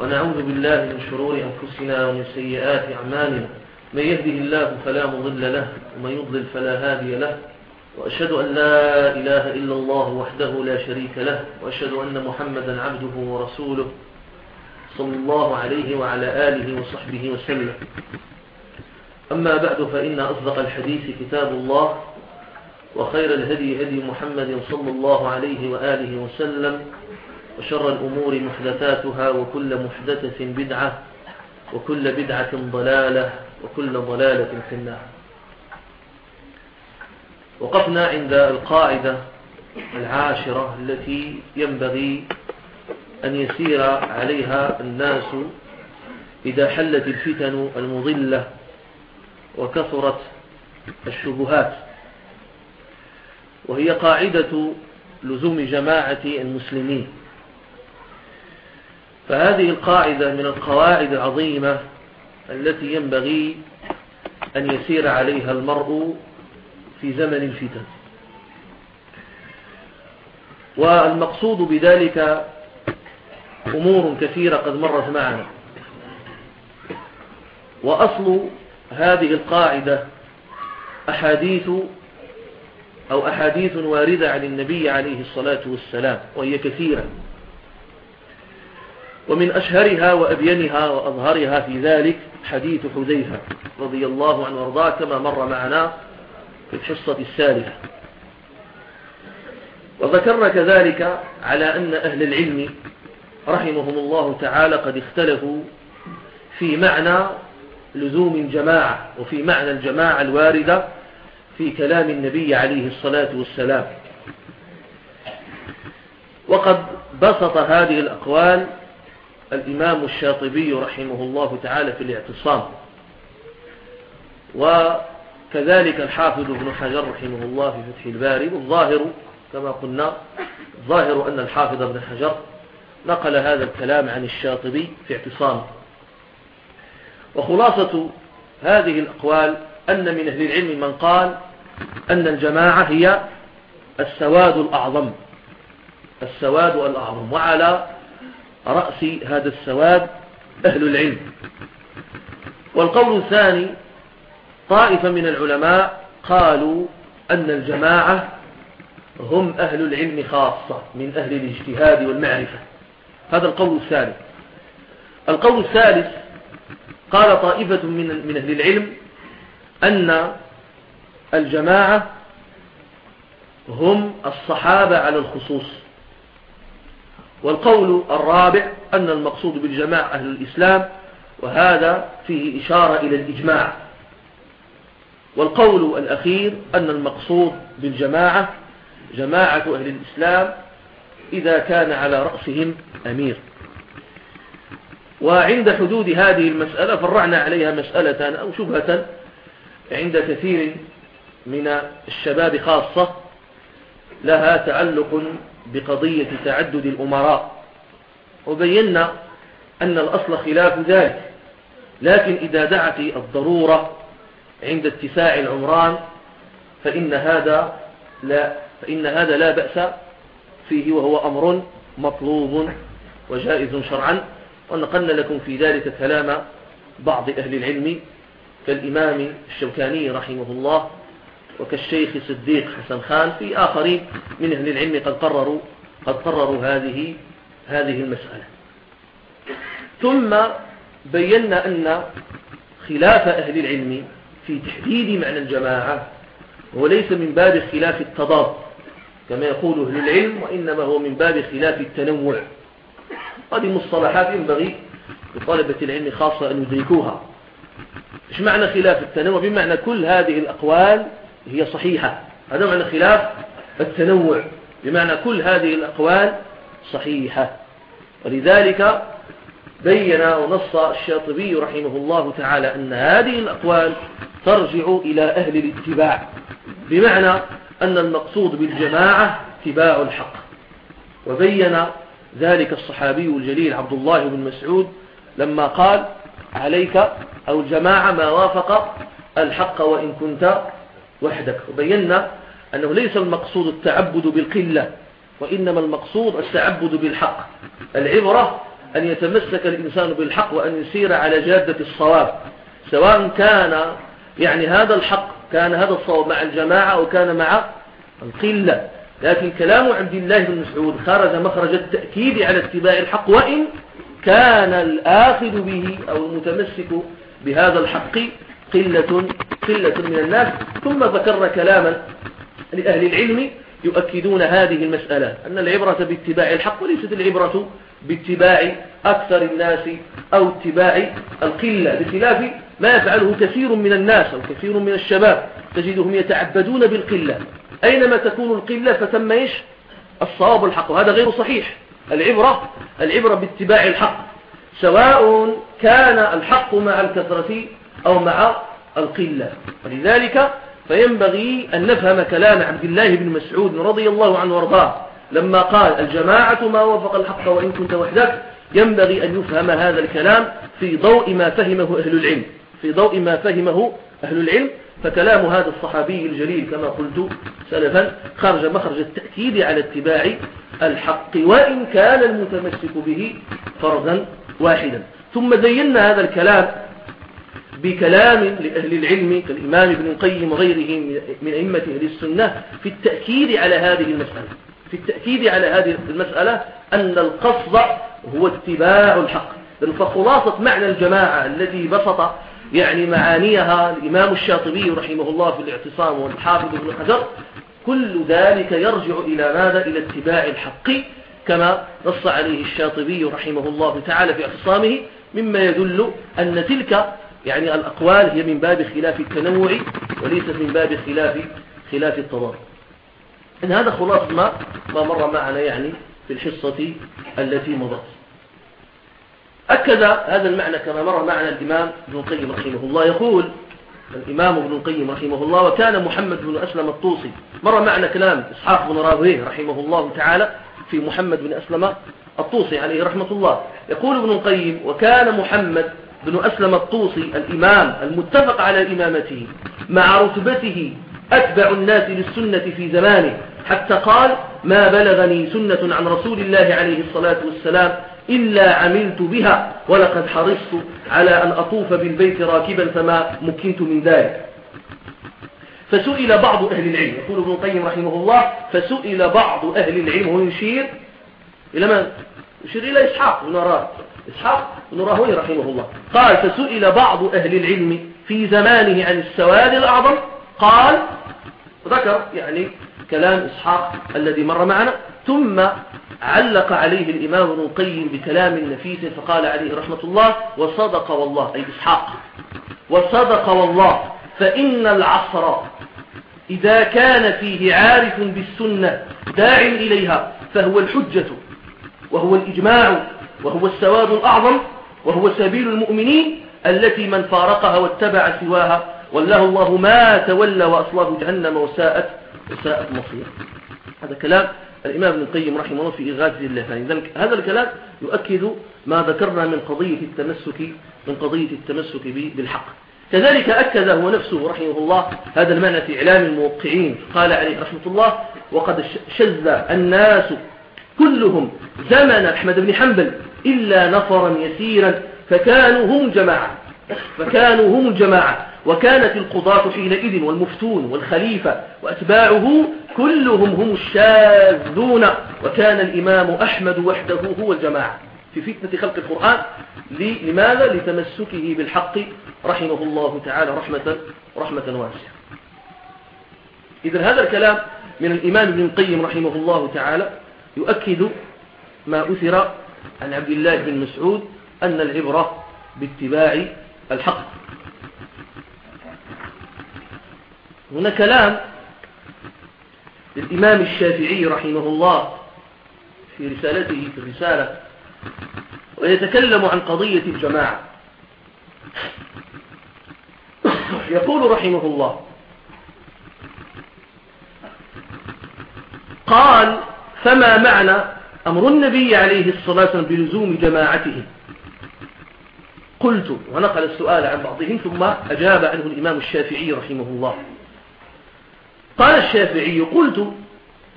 ونعوذ بالله من شرور أنفسنا ومن سيئات أعمالنا. من يهده الله فلا مضل له ومن يضلل فلا هادي له. وأشهد أن لا إله إلا الله وحده لا شريك له وأشهد أن محمدا عبده ورسوله صلى الله عليه وعلى آله وصحبه وسلم. أما بعد فإن أصدق الحديث كتاب الله وخير الهدي هدي محمد صلى الله عليه وآله وسلم وشر الأمور محدثاتها وكل محدثة بدعة وكل بدعة ضلالة وكل ضلالة في النار. وقفنا عند القاعدة العاشرة التي ينبغي أن يسير عليها الناس إذا حلت الفتن المضلة وكثرت الشبهات. وهي قاعدة لزوم جماعة المسلمين. فهذه القاعدة من القواعد العظيمة التي ينبغي أن يسير عليها المرء في زمن الفتن. والمقصود بذلك أمور كثيرة قد مرت معنا. وأصل هذه القاعدة أحاديث أو أحاديث واردة عن النبي عليه الصلاة والسلام وهي كثيرة. ومن أشهرها وأبينها وأظهرها في ذلك حديث حذيفة رضي الله عنه وأرضاه كما مر معنا في الحصة الثالثة وذكرنا كذلك على أن أهل العلم رحمهم الله تعالى قد اختلفوا في معنى لزوم الجماعة وفي معنى الجماعة الواردة في كلام النبي عليه الصلاة والسلام. وقد بسط هذه الأقوال الإمام الشاطبي رحمه الله تعالى في الاعتصام. وكذلك الحافظ ابن حجر رحمه الله في فتح الباري والظاهر كما قلنا الظاهر أن الحافظ ابن حجر نقل هذا الكلام عن الشاطبي في اعتصامه وخلاصة هذه الأقوال أن من أهل العلم من قال أن الجماعة هي السواد الأعظم السواد الأعظم وعلى رأس هذا السواد أهل العلم. والقول الثاني طائفة من العلماء قالوا أن الجماعة هم أهل العلم خاصة من أهل الاجتهاد والمعرفة. هذا القول الثالث. القول الثالث قال طائفة من من أهل العلم أن الجماعة هم الصحابة على الخصوص. والقول الرابع أن المقصود بالجماعة أهل الإسلام وهذا فيه إشارة إلى الإجماع. والقول الأخير أن المقصود بالجماعة جماعة أهل الإسلام إذا كان على رأسهم أمير. وعند حدود هذه المسألة فرعنا عليها مسألة أو شبهة عند كثير من الشباب خاصة لها تعلق بقضية تعدد الأمراء. وبينا أن الأصل خلاف ذلك. لكن إذا دعت الضرورة عند اتساع العمران فإن هذا لا فإن هذا لا بأس فيه وهو أمر مطلوب وجائز شرعا. ونقلنا لكم في ذلك كلام بعض أهل العلم كالإمام الشوكاني رحمه الله. وكالشيخ صديق حسن خان في آخرين من أهل العلم قد قرروا قد قرروا هذه هذه المسألة. ثم بينا أن خلاف أهل العلم في تحديد معنى الجماعة هو ليس من باب خلاف التضاد كما يقول أهل العلم وإنما هو من باب خلاف التنوع. هذه مصطلحات ينبغي لطلبة العلم خاصة أن يدركوها. إيش معنى خلاف التنوع؟ بمعنى كل هذه الأقوال هي صحيحة. هذا معنى خلاف التنوع. بمعنى كل هذه الأقوال صحيحة. ولذلك بين ونص الشاطبي رحمه الله تعالى أن هذه الأقوال ترجع إلى أهل الاتباع. بمعنى أن المقصود بالجماعة اتباع الحق. وبين ذلك الصحابي الجليل عبد الله بن مسعود لما قال عليك أو الجماعة ما وافق الحق وإن كنت وحدك. وبينا أنه ليس المقصود التعبد بالقلة وإنما المقصود التعبد بالحق. العبرة أن يتمسك الإنسان بالحق وأن يسير على جادة الصواب. سواء كان يعني هذا الحق كان هذا الصواب مع الجماعة أو كان مع القلة. لكن كلام عبد الله بن مسعود خرج مخرج التأكيد على اتباع الحق وإن كان الآخذ به أو المتمسك بهذا الحق قلة, قلة من الناس ثم ذكر كلاما لأهل العلم يؤكدون هذه المسألة أن العبرة باتباع الحق وليست العبرة باتباع أكثر الناس أو اتباع القلة بخلاف ما يفعله كثير من الناس أو كثير من الشباب تجدهم يتعبدون بالقلة. أينما تكون القلة فتم إيش؟ الصواب الحق وهذا غير صحيح. العبرة العبرة باتباع الحق سواء كان الحق مع الكثرة أو مع القلة. ولذلك فينبغي أن نفهم كلام عبد الله بن مسعود رضي الله عنه وارضاه. لما قال الجماعة ما وفق الحق وإن كنت وحدك ينبغي أن يفهم هذا الكلام في ضوء ما فهمه أهل العلم. في ضوء ما فهمه أهل العلم. فكلام هذا الصحابي الجليل كما قلت سلفا خرج مخرج التأكيد على اتباع الحق وإن كان المتمسك به فرضا واحدا. ثم زينا هذا الكلام بكلام لأهل العلم كالإمام ابن القيم وغيره من أئمة أهل السنة في التأكيد على هذه المسألة في التأكيد على هذه المسألة أن القصد هو اتباع الحق فخلاصة معنى الجماعة الذي بسط يعني معانيها الإمام الشاطبي رحمه الله في الاعتصام والحافظ ابن حجر كل ذلك يرجع إلى ماذا؟ إلى اتباع الحق كما نص عليه الشاطبي رحمه الله تعالى في اعتصامه مما يدل أن تلك يعني الأقوال هي من باب خلاف التنوع وليست من باب خلاف خلاف التضاد إن هذا خلاص ما ما مر معنا يعني في الحصة التي مضت. أكد هذا المعنى كما مر معنا الإمام ابن القيم رحمه الله. يقول الإمام ابن القيم رحمه الله وكان محمد بن أسلم الطوسي. مر معنا كلام إسحاق بن راهويه رحمه الله تعالى في محمد بن أسلم الطوسي عليه رحمة الله. يقول ابن القيم وكان محمد بن أسلم الطوسي الإمام المتفق على إمامته مع رتبته أتبع الناس للسنة في زمانه حتى قال ما بلغني سنة عن رسول الله عليه الصلاة والسلام إلا عملت بها ولقد حرصت على أن أطوف بالبيت راكبا فما مكنت من ذلك فسئل بعض أهل العلم يقول ابن القيم رحمه الله فسئل بعض أهل العلم ويشير إلى من؟ يشير إلى إسحاق بن راهوي إسحاق بن راهوي رحمه الله. قال فسئل بعض أهل العلم في زمانه عن السواد الأعظم قال ذكر يعني كلام إسحاق الذي مر معنا ثم علق عليه الإمام ابن القيم بكلام نفيس فقال عليه رحمة الله وصدق والله. أي إسحاق وصدق والله فإن العصر إذا كان فيه عارف بالسنة داع إليها فهو الحجة وهو الإجماع وهو السواد الأعظم وهو سبيل المؤمنين التي من فارقها واتبع سواها والله الله ما تولى وأصلاه جهنم وساءت وساءت مصير هذا كلام الإمام ابن القيم رحمه الله في إغاثة الله. هذا الكلام يؤكد ما ذكرنا من قضية التمسك من قضية التمسك بالحق. كذلك أكد هو نفسه رحمه الله هذا المعنى في إعلام الموقعين. قال عليه رحمة الله وقد شذ الناس كلهم زمن أحمد بن حنبل إلا نفرا يسيرا فكانوا هم جماعة فكانوا هم الجماعة وكانت القضاة حينئذ والمفتون والخليفة وأتباعه كلهم هم الشاذون وكان الإمام أحمد وحده هو الجماعة. في فتنة خلق القرآن لماذا؟ لتمسكه بالحق رحمه الله تعالى رحمة, رحمة واسعة. إذا هذا الكلام من الإمام ابن القيم رحمه الله تعالى. يؤكد ما أثر عن عبد الله بن مسعود أن العبرة باتباع الحق. هنا كلام للإمام الشافعي رحمه الله في رسالته في الرسالة ويتكلم عن قضية الجماعة. يقول رحمه الله قال فما معنى أمر النبي عليه الصلاة والسلام بلزوم جماعته؟ قلت ونقل السؤال عن بعضهم ثم أجاب عنه الإمام الشافعي رحمه الله. قال الشافعي قلت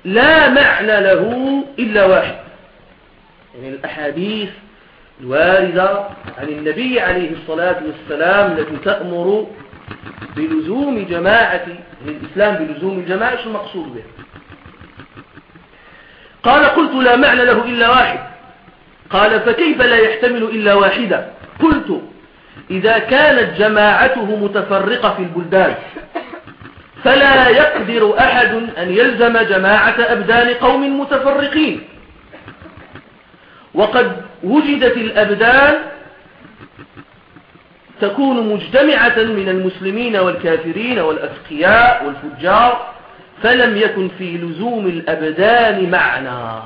لا معنى له إلا واحد. يعني الأحاديث الواردة عن النبي عليه الصلاة والسلام التي تأمر بلزوم جماعة الإسلام بلزوم الجماعة المقصود به قال قلت لا معنى له إلا واحد. قال فكيف لا يحتمل إلا واحدة؟ قلت إذا كانت جماعته متفرقة في البلدان فلا يقدر أحد أن يلزم جماعة أبدان قوم متفرقين. وقد وجدت الأبدان تكون مجتمعة من المسلمين والكافرين والأتقياء والفجار فلم يكن في لزوم الأبدان معنى.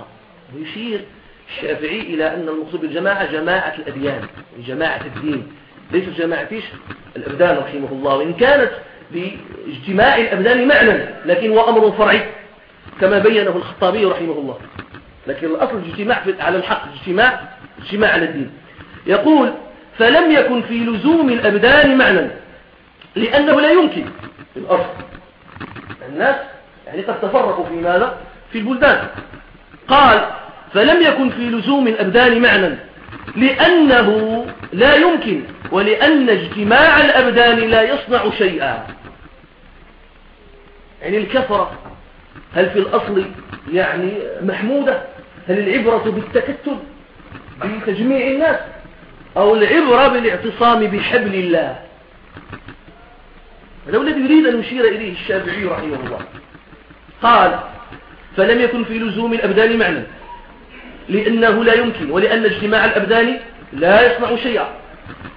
ويشير الشافعي إلى أن المقصود بالجماعة جماعة الأديان جماعة الدين. ليست جماعة الأبدان رحمه الله. وإن كانت باجتماع الأبدان معنى لكن هو أمر فرعي كما بينه الخطابي رحمه الله. لكن الأصل الاجتماع على الحق اجتماع اجتماع على الدين. يقول فلم يكن في لزوم الأبدان معنى لأنه لا يمكن في الأصل. الناس يعني قد تفرقوا في ماذا؟ في البلدان. قال فلم يكن في لزوم الأبدان معنى لأنه لا يمكن ولأن اجتماع الأبدان لا يصنع شيئا. يعني الكثرة هل في الأصل يعني محمودة؟ هل العبرة بالتكتل بتجميع الناس؟ أو العبرة بالاعتصام بحبل الله؟ هذا الذي يريد أن يشير إليه الشافعي رحمه الله. قال فلم يكن في لزوم الأبدان معنى لأنه لا يمكن ولأن اجتماع الأبدان لا يصنع شيئا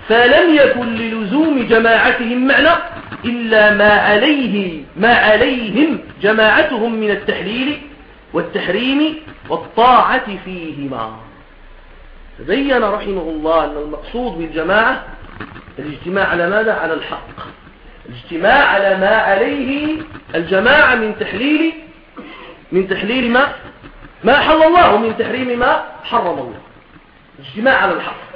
فلم يكن للزوم جماعتهم معنى إلا ما عليه ما عليهم جماعتهم من التحليل والتحريم والطاعة فيهما تبين رحمه الله أن المقصود بالجماعة الاجتماع على ماذا؟ على الحق الاجتماع على ما عليه الجماعة من تحليل من تحليل ما ما حل الله ومن تحريم ما حرم الله. الاجتماع على الحق.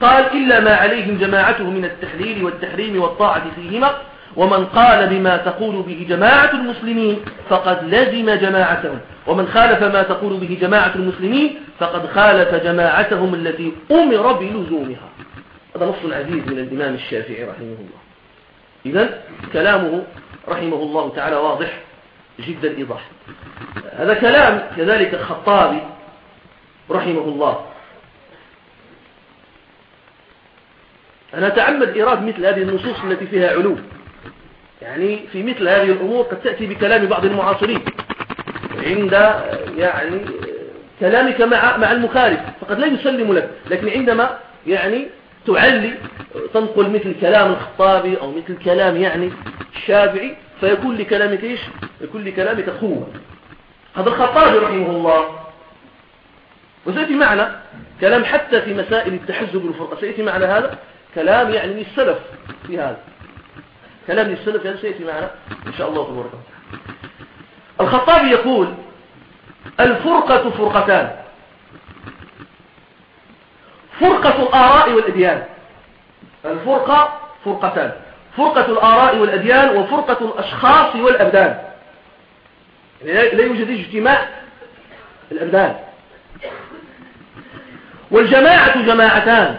قال إلا ما عليهم جماعته من التحليل والتحريم والطاعة فيهما ومن قال بما تقول به جماعة المسلمين فقد لزم جماعتهم ومن خالف ما تقول به جماعة المسلمين فقد خالف جماعتهم التي أمر بلزومها. هذا نص عزيز من الإمام الشافعي رحمه الله. إذا كلامه رحمه الله تعالى واضح جد الإيضاح هذا كلام كذلك الخطابي رحمه الله. أنا أتعمد إيراد مثل هذه النصوص التي فيها علو يعني في مثل هذه الأمور قد تأتي بكلام بعض المعاصرين. عند يعني كلامك مع مع المخالف. فقد لا يسلم لك لكن عندما يعني تعلي تنقل مثل كلام الخطابي أو مثل كلام يعني الشافعي فيكون لكلامك إيش؟ يكون لكلامك قوة. هذا الخطابي رحمه الله. وسيأتي معنا كلام حتى في مسائل التحزب والفرقة. سيأتي معنا هذا كلام يعني للسلف في هذا. كلام للسلف هذا سيأتي معنا إن شاء الله تبارك الخطابي يقول الفرقة فرقتان. فرقة الآراء والأديان. الفرقة فرقتان. فرقة الآراء والأديان وفرقة الأشخاص والأبدان. يعني لا يوجد اجتماع الأبدان. والجماعة جماعتان.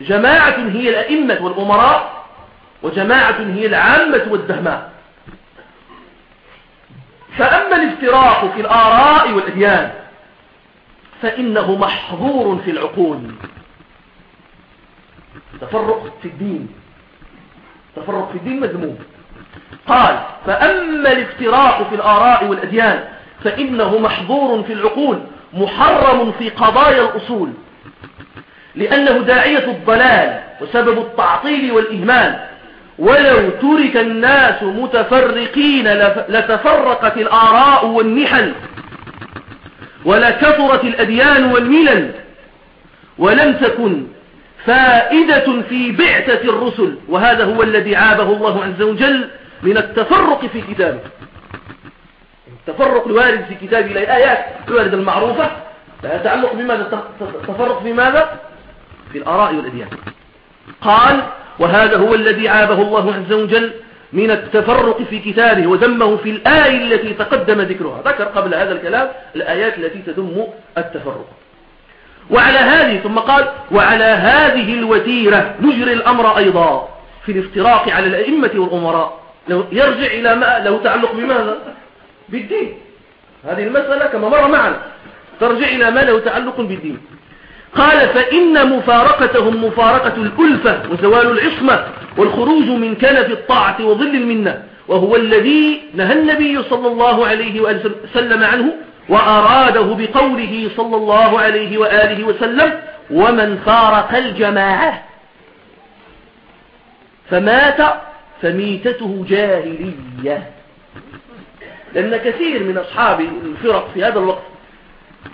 جماعة هي الأئمة والأمراء وجماعة هي العامة والدهماء. فأما الافتراق في الآراء والأديان فإنه محظور في العقول. تفرق في الدين. تفرق في الدين مذموم. قال فأما الافتراق في الآراء والأديان فإنه محظور في العقول محرم في قضايا الأصول. لأنه داعية الضلال وسبب التعطيل والإهمال. ولو ترك الناس متفرقين لتفرقت الآراء والنحل. ولكثرت الأديان والملل. ولم تكن فائدة في بعثة الرسل وهذا هو الذي عابه الله عز وجل من التفرق في كتابه. التفرق الوارد في كتابه الآيات الواردة المعروفة لا يتعلق بماذا؟ التفرق في ماذا؟ في الآراء والأديان. قال وهذا هو الذي عابه الله عز وجل من التفرق في كتابه وذمه في الآية التي تقدم ذكرها. ذكر قبل هذا الكلام الآيات التي تذم التفرق. وعلى هذه ثم قال وعلى هذه الوتيرة نجري الأمر أيضا في الافتراق على الأئمة والأمراء. لو يرجع إلى ما له تعلق بماذا؟ بالدين. هذه المسألة كما مر معنا ترجع إلى ما له تعلق بالدين. قال فإن مفارقتهم مفارقة الألفة وزوال العصمة والخروج من كنف الطاعة وظل المنة وهو الذي نهى النبي صلى الله عليه وسلم عنه وأراده بقوله صلى الله عليه وآله وسلم ومن فارق الجماعة فمات فميتته جاهلية. لأن كثير من أصحاب الفرق في هذا الوقت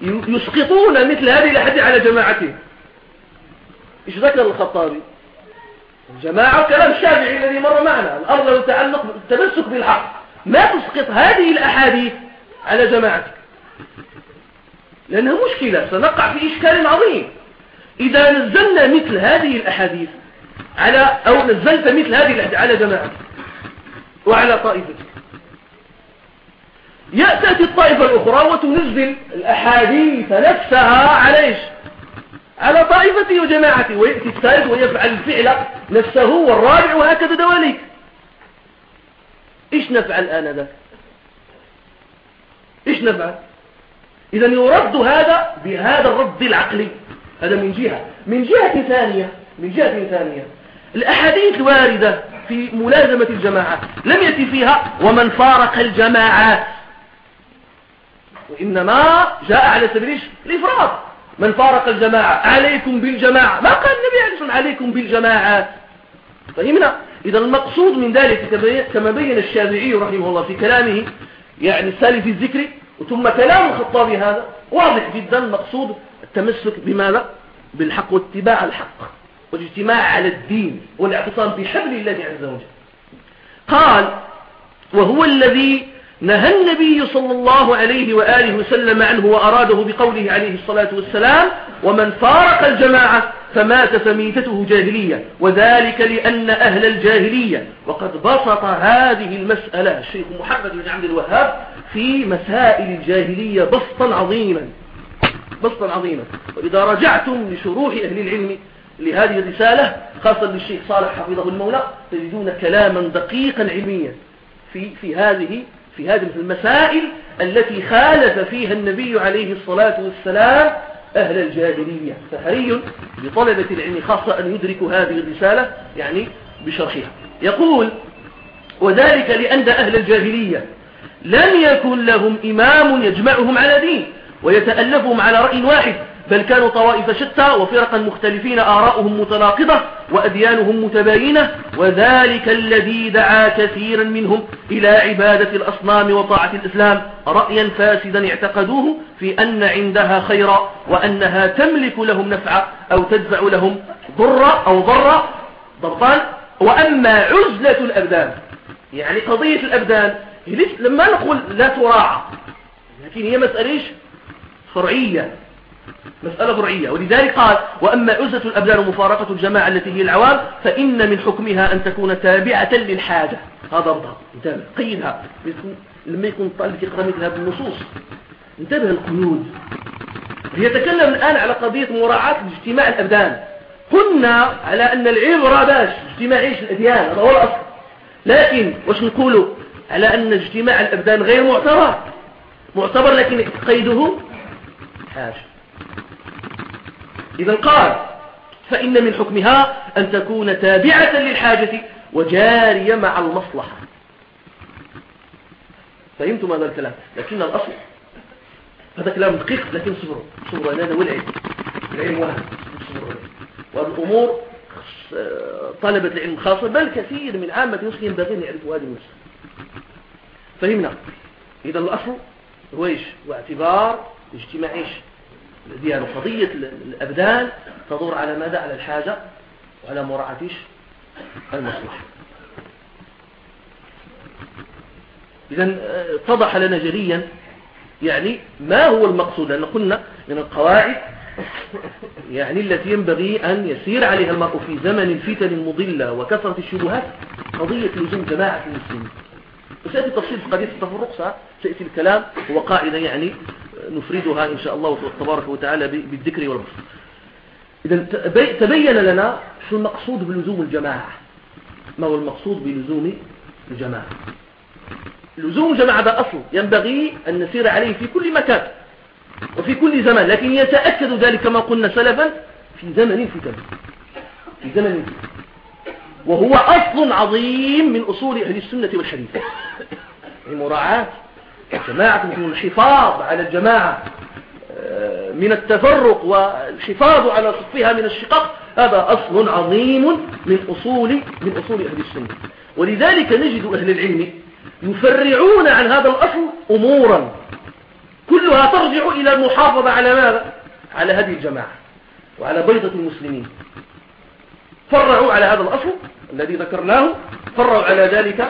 يسقطون مثل هذه الأحد على جماعتهم. إيش ذكر الخطابي؟ الجماعة كلام الشافعي الذي مر معنا. الأرض يتعلق بالتمسك بالحق. ما تسقط هذه الأحاديث على جماعتك. لأنها مشكلة سنقع في إشكال عظيم. إذا نزلنا مثل هذه الأحاديث على أو نزلت مثل هذه الأحاديث على جماعتك وعلى طائفتك يأتي الطائفة الأخرى وتنزل الأحاديث نفسها على إيش؟ على طائفتي وجماعتي ويأتي الثالث ويفعل الفعل نفسه والرابع وهكذا دواليك. إيش نفعل الآن ذا إيش نفعل؟ إذا يرد هذا بهذا الرد العقلي. هذا من جهة. من جهة ثانية من جهة ثانية. الأحاديث الواردة في ملازمة الجماعات لم يأتي فيها ومن فارق الجماعات وإنما جاء على سبيل الإفراد. من فارق الجماعة. عليكم بالجماعة. ما قال النبي عليه الصلاة عليكم بالجماعة. فهمنا؟ إذا المقصود من ذلك كما بين الشافعي رحمه الله في كلامه يعني السالي في الذكر ثم كلام الخطابي هذا واضح جدا مقصود التمسك بماذا؟ بالحق واتباع الحق والاجتماع على الدين والاعتصام بحبل الله عز وجل. قال وهو الذي نهى النبي صلى الله عليه وآله وسلم عنه وأراده بقوله عليه الصلاة والسلام ومن فارق الجماعة فمات فميتته جاهلية وذلك لأن أهل الجاهلية. وقد بسط هذه المسألة الشيخ محمد بن عبد الوهاب في مسائل الجاهلية بسطا عظيما بسطا عظيما. وإذا رجعتم لشروح أهل العلم لهذه الرسالة خاصة للشيخ صالح حفظه المولى تجدون كلاما دقيقا علميا في, في هذه في هذه المسائل التي خالف فيها النبي عليه الصلاة والسلام أهل الجاهلية. فحري بطلبة العلم خاصة أن يدركوا هذه الرسالة يعني بشرحها. يقول وذلك لأن أهل الجاهلية لم يكن لهم إمام يجمعهم على دين ويتألفهم على رأي واحد بل كانوا طوائف شتى وفرقا مختلفين آراؤهم متناقضة وأديانهم متباينة وذلك الذي دعا كثيرا منهم إلى عبادة الأصنام وطاعة الإسلام. رأيا فاسدا اعتقدوه في أن عندها خيرا وأنها تملك لهم نفعا أو تدفع لهم ضر أو ضر ضرطان وأما عزلة الأبدان يعني قضية الأبدان لما نقول لا تراعى لكن هي مسألة فرعية مسألة فرعية. ولذلك قال وأما عزة الأبدان ومفارقة الجماعة التي هي العوام فإن من حكمها أن تكون تابعة للحاجة. هذا ضبط. انتبه. قيدها لما يكون طالب يقرأ مثل هذه النصوص. انتبه القيود. يتكلم الآن على قضية مراعاة اجتماع الأبدان. قلنا على أن العبرة باش اجتماع إيش الأديان هذا هو الأصل. لكن واش نقولوا على أن اجتماع الأبدان غير معتبر؟ معتبر لكن قيده حاجة إذا قال فإن من حكمها أن تكون تابعة للحاجة وجارية مع المصلحة. فهمتم هذا الكلام؟ لكن الأصل هذا كلام دقيق لكن صبروا صبروا هذا هو العلم العلم واحد صبروا والأمور طلبة العلم خاصة بل كثير من عامة المسلمين ينبغي أن يعرفوا هذه المسألة فهمنا. إذا الأصل هو إيش؟ واعتبار اجتماع إيش يعني قضية الأبدان تدور على ماذا؟ على الحاجة وعلى مراعاة المصلحة. إذا اتضح لنا جليا يعني ما هو المقصود؟ لأن قلنا من القواعد يعني التي ينبغي أن يسير عليها المرء في زمن الفتن المضلة وكثرة الشبهات قضية لزوم جماعة المسلمين. وسيأتي تفصيل في قضية التفرق سيأتي الكلام هو قاعدة يعني نفردها إن شاء الله تبارك وتعالى بالذكر والبصر إذا تبين لنا شو المقصود بلزوم الجماعة. ما هو المقصود بلزوم الجماعة؟ لزوم الجماعة هذا أصل ينبغي أن نسير عليه في كل مكان وفي كل زمان لكن يتأكد ذلك كما قلنا سلفا في زمن فتن في زمن فتن وهو أصل عظيم من أصول أهل السنة والحديث. المراعاة جماعة الحفاظ على الجماعة آه، من التفرق والحفاظ على صفها من الشقاق هذا أصل عظيم من أصول من أصول أهل السنة. ولذلك نجد أهل العلم يفرعون عن هذا الأصل أمورا. كلها ترجع إلى المحافظة على ماذا؟ على هذه الجماعة وعلى بيضة المسلمين. فرعوا على هذا الأصل الذي ذكرناه فرعوا على ذلك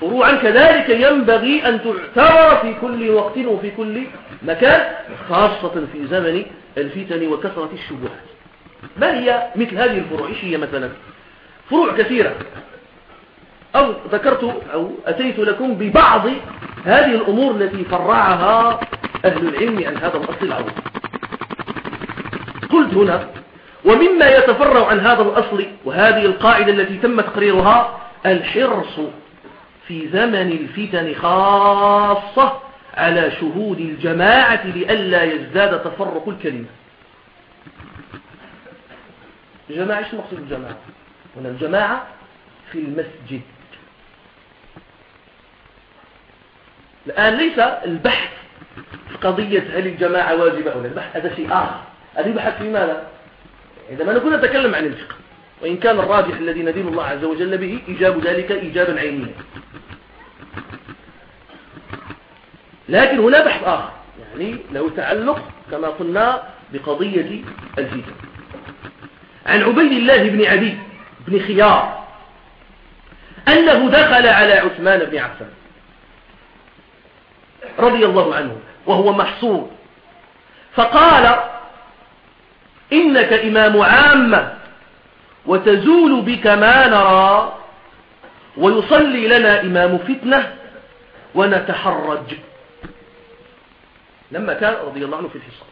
فروعا كذلك ينبغي أن تعتبر في كل وقت وفي كل مكان خاصة في زمن الفتن وكثرة الشبهات. ما هي مثل هذه الفروع إيش هي مثلا؟ فروع كثيرة. أو ذكرت أو أتيت لكم ببعض هذه الأمور التي فرعها أهل العلم عن هذا الأصل العظيم. قلت هنا ومما يتفرع عن هذا الأصل وهذه القاعدة التي تم تقريرها الحرص في زمن الفتن خاصة على شهود الجماعة لئلا يزداد تفرق الكلمة. الجماعة إيش مقصود الجماعة؟ هنا الجماعة في المسجد. الآن ليس البحث في قضية هل الجماعة واجبة أو لا البحث هذا شيء آخر. هذا يبحث في ماذا؟ عندما نكون نتكلم عن الفقه وإن كان الراجح الذي ندين الله عز وجل به إيجاب ذلك إيجابا عينيا. لكن هنا بحث آخر يعني له تعلق كما قلنا بقضية الفتن. عن عبيد الله بن عدي بن خيار أنه دخل على عثمان بن عفان رضي الله عنه وهو محصور. فقال إنك إمام عامة وتزول بك ما نرى ويصلي لنا إمام فتنة ونتحرج. لما كان رضي الله عنه في الحصار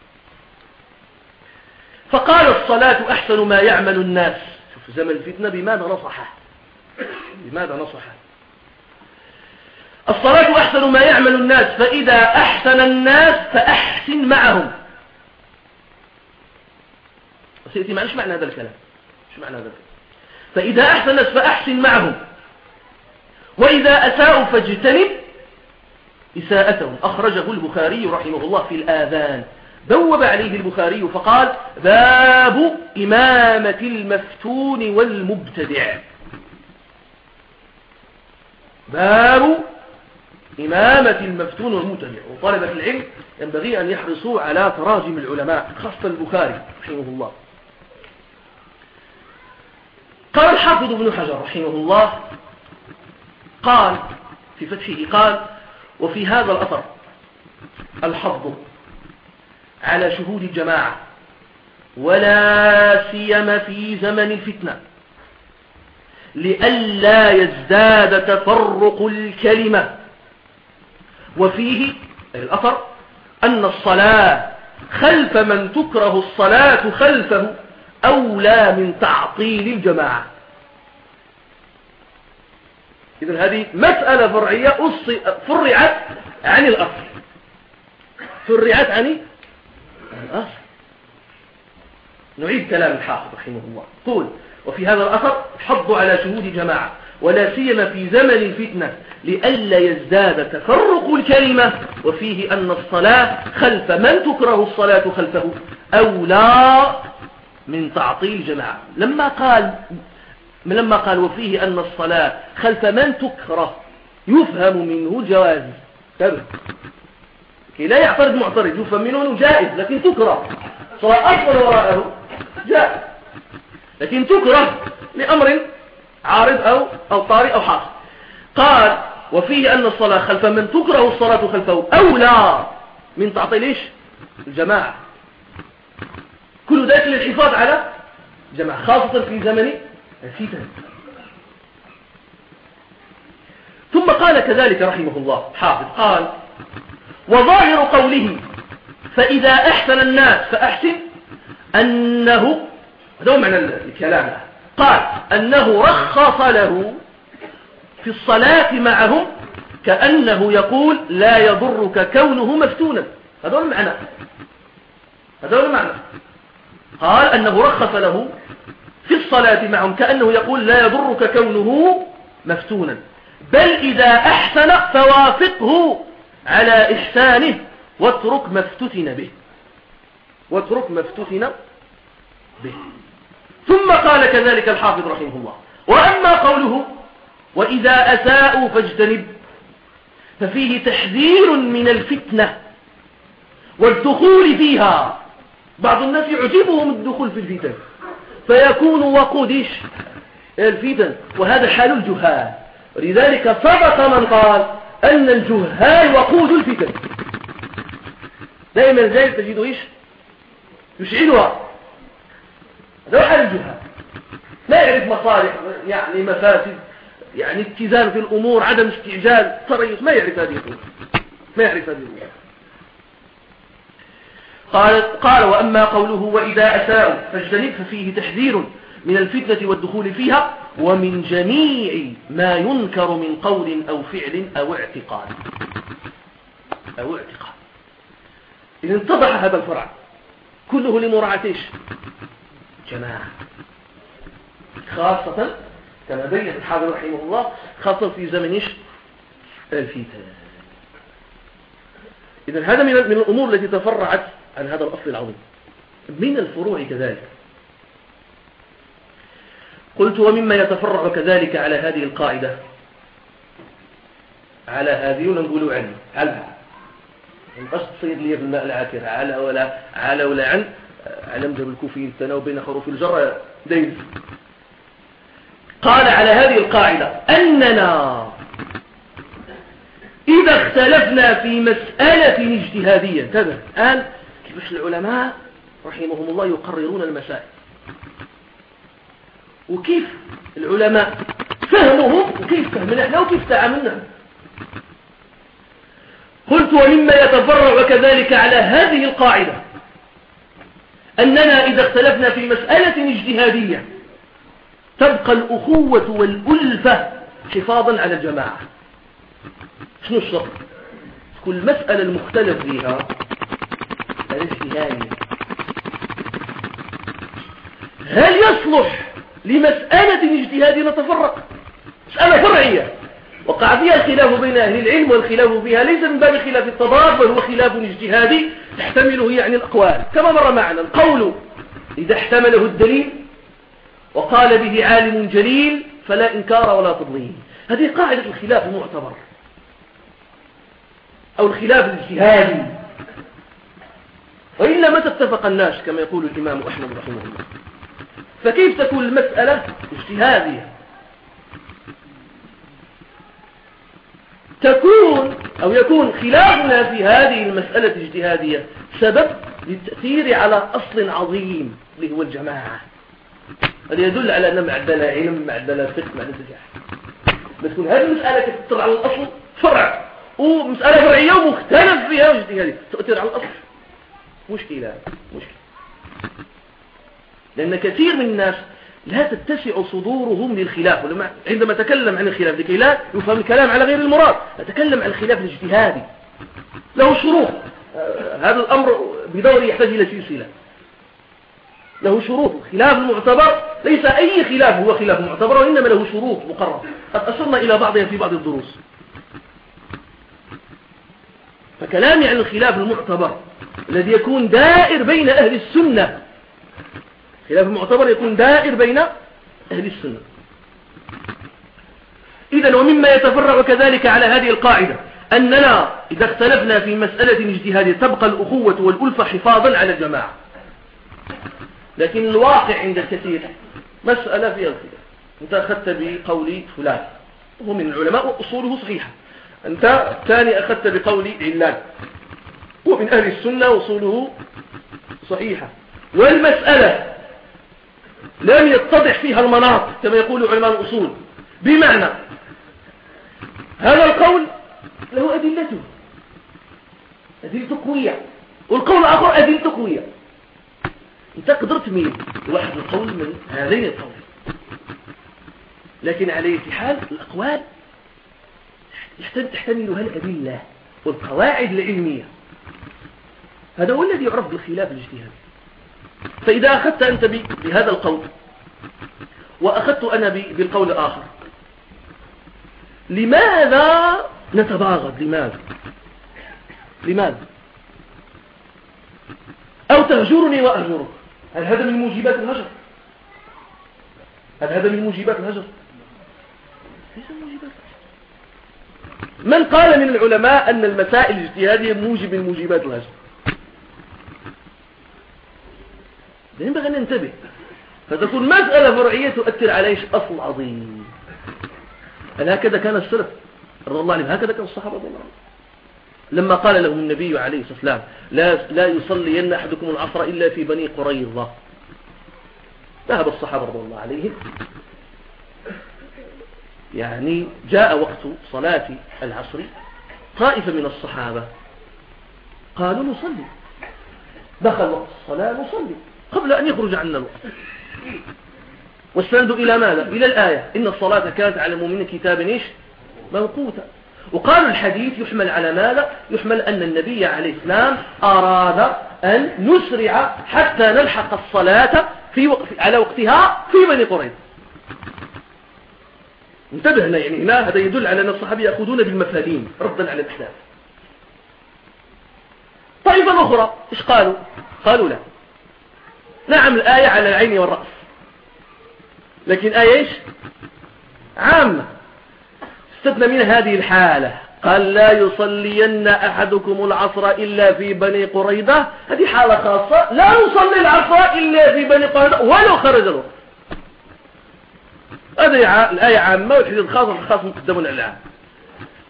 فقال الصلاة أحسن ما يعمل الناس. شوف زمن الفتنة بماذا نصحه. بماذا نصحه. الصلاة أحسن ما يعمل الناس. فإذا أحسن الناس فأحسن معهم. سيأتي معنا معنى هذا الكلام؟ إيش معنى هذا الكلام؟ فإذا أحسن الناس فأحسن معهم وإذا أساءوا فاجتنب إساءتهم أخرجه البخاري رحمه الله في الآذان. بوب عليه البخاري فقال باب إمامة المفتون والمبتدع. باب إمامة المفتون والمبتدع. وطلبة العلم ينبغي أن يحرصوا على تراجم العلماء خاصة البخاري رحمه الله. قال الحافظ ابن حجر رحمه الله قال في فتحه قال وفي هذا الأثر الحظ على شهود الجماعة ولا سيما في زمن الفتنة لئلا يزداد تفرق الكلمة وفيه الأثر أن الصلاة خلف من تكره الصلاة خلفه أولى من تعطيل الجماعة. إذن هذه مسألة فرعية فرعت عن الأصل. فرعت عن الأصل. نعيد كلام الحافظ رحمه الله. قول وفي هذا الأثر حض على شهود جماعة ولا سيما في زمن الفتنة لئلا يزداد تفرق الكلمة. وفيه أن الصلاة خلف من تكره الصلاة خلفه؟ أولى من تعطيل جماعة. لما قال لما قال وفيه أن الصلاة خلف من تكره يفهم منه جواز كي لا يعترض معترض يفهم منه جائز لكن تكره. صلاة أفضل وراءه جائز. لكن تكره لأمر عارض أو, أو طارئ أو حاصل. قال وفيه أن الصلاة خلف من تكره الصلاة خلفه أولى من تعطيل إيش؟ الجماعة. كل ذلك للحفاظ على جماعة خاصة في زمن الفتن. ثم قال كذلك رحمه الله حافظ قال وظاهر قوله فإذا أحسن الناس فأحسن أنه هذا هو معنى الكلام. قال أنه رخص له في الصلاة معهم كأنه يقول لا يضرك كونه مفتونا هذا هو المعنى. هذا هو المعنى. قال أنه رخص له في الصلاة معهم كأنه يقول لا يضرك كونه مفتونا. بل إذا أحسن فوافقه على إحسانه واترك ما افتتن به. واترك ما افتتن به. ثم قال كذلك الحافظ رحمه الله. وأما قوله وإذا أساءوا فاجتنب. ففيه تحذير من الفتنة والدخول فيها. بعض الناس يعجبهم الدخول في الفتن. فيكون وقود الفتن وهذا حال الجهال. ولذلك سبق من قال أن الجهال وقود الفتن. دائما ذلك تجد إيش؟ يشعلها. هذا حال الجهال. لا يعرف مصالح يعني مفاسد يعني اتزان في الأمور عدم استعجال تريث ما يعرف هذه الأمور. ما يعرف هذه الأمور. قال, قال وأما قوله وإذا أساءوا فاجتنب ففيه تحذير من الفتنة والدخول فيها ومن جميع ما ينكر من قول أو فعل أو اعتقاد. أو اعتقاد. إذا اتضح هذا الفرع كله لمراعاة إيش؟ جماعة. خاصة كما بين الحافظ رحمه الله خاصة في زمن إيش؟ الفتن. إذا هذا من الأمور التي تفرعت عن هذا الأصل العظيم. من الفروع كذلك. قلت ومما يتفرع كذلك على هذه القاعدة. على هذه ونقول عن على. بس تصير لي بالماء العاكر على ولا على ولا عن. على مذهب الكوفي التناوب بين حروف الجر دين قال على هذه القاعدة أننا إذا اختلفنا في مسألة اجتهادية. انتبه. الآن كيفاش العلماء رحمهم الله يقررون المسائل. وكيف العلماء فهمهم وكيف فهمنا إحنا؟ وكيف تعاملنا؟ قلت ومما يتفرع كذلك على هذه القاعدة أننا إذا اختلفنا في مسألة اجتهادية تبقى الأخوة والألفة حفاظا على الجماعة. شنو الشرط؟ كل مسألة المختلف فيها الاجتهادية هل يصلح لمسألة اجتهاد نتفرق؟ مسألة فرعية. وقع فيها الخلاف بين أهل العلم والخلاف فيها ليس من باب خلاف التضاد بل هو خلاف اجتهادي تحتمله يعني الأقوال. كما مر معنا القول إذا احتمله الدليل وقال به عالم جليل فلا إنكار ولا تضليل هذه قاعدة الخلاف المعتبر أو الخلاف الاجتهادي. وإلا متى اتفق الناس كما يقول الإمام أحمد رحمه الله. فكيف تكون المسألة اجتهادية؟ تكون أو يكون خلافنا في هذه المسألة الاجتهادية سبب للتأثير على أصل عظيم اللي هو الجماعة. هذا يدل على أن معدل علم معدل فقه معدل نجاح بس هذه المسألة تؤثر على الأصل فرع. ومسألة فرعية ومختلف فيها واجتهادية تؤثر على الأصل. مشكلة مشكلة. لأن كثير من الناس لا تتسع صدورهم للخلاف عندما تكلم عن الخلاف لكي لا يفهم الكلام على غير المراد أتكلم عن الخلاف الاجتهادي. له شروط. آه، هذا الأمر بدوره يحتاج إلى سلسلة له شروط. الخلاف المعتبر ليس أي خلاف هو خلاف معتبر وإنما له شروط مقررة. قد أشرنا إلى بعضها في بعض الدروس. فكلامي عن الخلاف المعتبر الذي يكون دائر بين أهل السنة. خلاف المعتبر يكون دائر بين أهل السنة. إذا ومما يتفرع كذلك على هذه القاعدة أننا إذا اختلفنا في مسألة اجتهادية تبقى الأخوة والألفة حفاظا على الجماعة. لكن الواقع عند الكثير مسألة فيها الخلاف أنت أخذت بقول فلان هو من العلماء وأصوله صحيحة. أنت ثاني أخذت بقول علان. ومن أهل السنة وصوله صحيحة. والمسألة لم يتضح فيها المناط كما يقول علماء الأصول. بمعنى هذا القول له أدلته. أدلة قوية. والقول الآخر أدلة قوية. أنت قدرت تميل لواحد القول من هذين القولين. لكن على أي حال الأقوال تحتملها الأدلة والقواعد العلمية. هذا هو الذي يعرف بالخلاف الاجتهادي فإذا أخذت أنت بهذا القول وأخذت أنا بالقول الآخر لماذا نتباغض؟ لماذا؟ لماذا؟ أو تهجرني وأهجرك؟ هل هذا من موجبات الهجر؟ هل هذا من موجبات الهجر؟ ليس موجبات. من قال من العلماء أن المسائل الاجتهادية موجب من موجبات الهجر؟ ينبغي أن ننتبه. فتكون مسألة فرعية تؤثر على إيش؟ أصل عظيم. هل هكذا كان السلف رضي الله عنهم؟ هكذا كان الصحابة رضي الله عنهم. لما قال لهم النبي عليه الصلاة والسلام لا, لا يصلين أحدكم العصر إلا في بني قريظة. ذهب الصحابة رضي الله عليهم. يعني جاء وقت صلاة العصر طائفة من الصحابة قالوا نصلي دخل وقت الصلاة نصلي قبل أن يخرج عنا الوقت واستندوا إلى ماذا؟ إلى الآية إن الصلاة كانت على المؤمنين كتابا إيش؟ موقوتا وقالوا الحديث يحمل على ماذا؟ يحمل أن النبي عليه السلام أراد أن نسرع حتى نلحق الصلاة في وقت على وقتها في بني قريظة انتبه هنا يعني هنا هذا يدل على أن الصحابة يأخذون بالمفاهيم ردا على الإسلام. طائفة أخرى إيش قالوا؟ قالوا لا. نعم الآية على العين والرأس. لكن آية إيش؟ عامة. استثنى من هذه الحالة. قال لا يصلين أحدكم العصر إلا في بني قريضة هذه حالة خاصة. لا يصلي العصر إلا في بني قريضة ولو خرج الوقت. هذه الآية عامة والحديث الخاص الخاص مقدم على العام